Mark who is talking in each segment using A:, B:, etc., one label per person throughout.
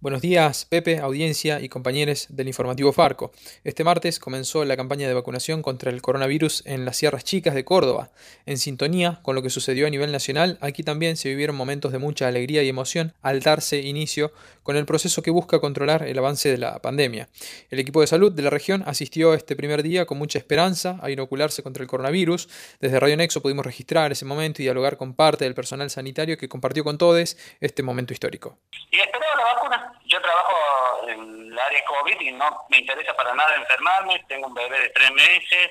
A: Buenos días, Pepe, audiencia y compañeros del informativo Farco. Este martes comenzó la campaña de vacunación contra el coronavirus en las Sierras Chicas de Córdoba. En sintonía con lo que sucedió a nivel nacional, aquí también se vivieron momentos de mucha alegría y emoción al darse inicio con el proceso que busca controlar el avance de la pandemia. El equipo de salud de la región asistió este primer día con mucha esperanza a inocularse contra el coronavirus. Desde Radio Nexo pudimos registrar ese momento y dialogar con parte del personal sanitario que compartió con todos este momento histórico.
B: Y la vacuna yo trabajo en el área COVID y no me interesa para nada enfermarme, tengo un bebé de tres meses,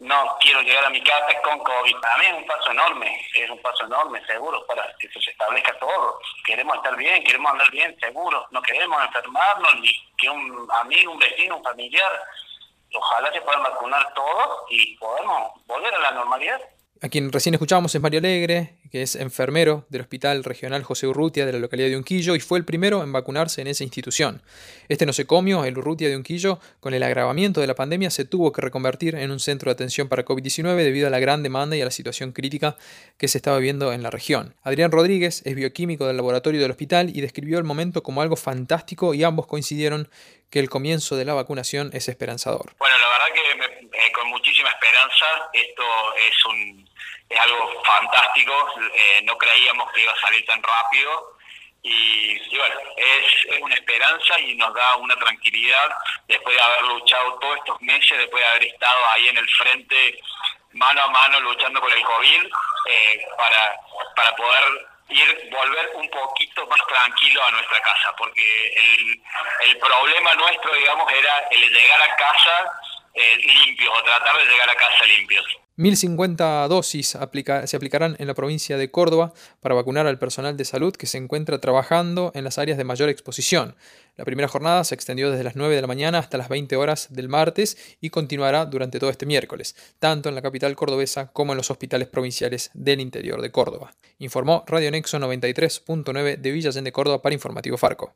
B: no quiero llegar a mi casa con COVID. Para mí es un paso enorme, es un paso enorme, seguro, para que se establezca todo. Queremos estar bien, queremos andar bien, seguro, no queremos enfermarnos, ni que un amigo, un vecino, un familiar, ojalá se puedan vacunar todos y podemos volver a la normalidad.
A: A quien recién escuchamos es Mario Alegre, que es enfermero del Hospital Regional José Urrutia de la localidad de Unquillo y fue el primero en vacunarse en esa institución. Este nosocomio, el Urrutia de Unquillo, con el agravamiento de la pandemia se tuvo que reconvertir en un centro de atención para COVID-19 debido a la gran demanda y a la situación crítica que se estaba viviendo en la región. Adrián Rodríguez es bioquímico del laboratorio del hospital y describió el momento como algo fantástico y ambos coincidieron que el comienzo de la vacunación es esperanzador.
B: Bueno, la verdad que eh, con muchísima esperanza, esto es un es algo fantástico, eh, no creíamos que iba a salir tan rápido. Y, bueno, es, una esperanza y nos da una tranquilidad después de haber luchado todos estos meses, después de haber estado ahí en el frente mano a mano luchando con el COVID eh, para, para poder ir volver un poquito más tranquilo a nuestra casa, porque el, el problema nuestro, digamos, era el llegar a casa eh, limpios o tratar de llegar a casa limpios.
A: 1.050 dosis se aplicarán en la provincia de Córdoba para vacunar al personal de salud que se encuentra trabajando en las áreas de mayor exposición. La primera jornada se extendió desde las 9 de la mañana hasta las 20 horas del martes y continuará durante todo este miércoles, tanto en la capital cordobesa como en los hospitales provinciales del interior de Córdoba. Informó Radio Nexo 93.9 de Villa de Córdoba para Informativo Farco.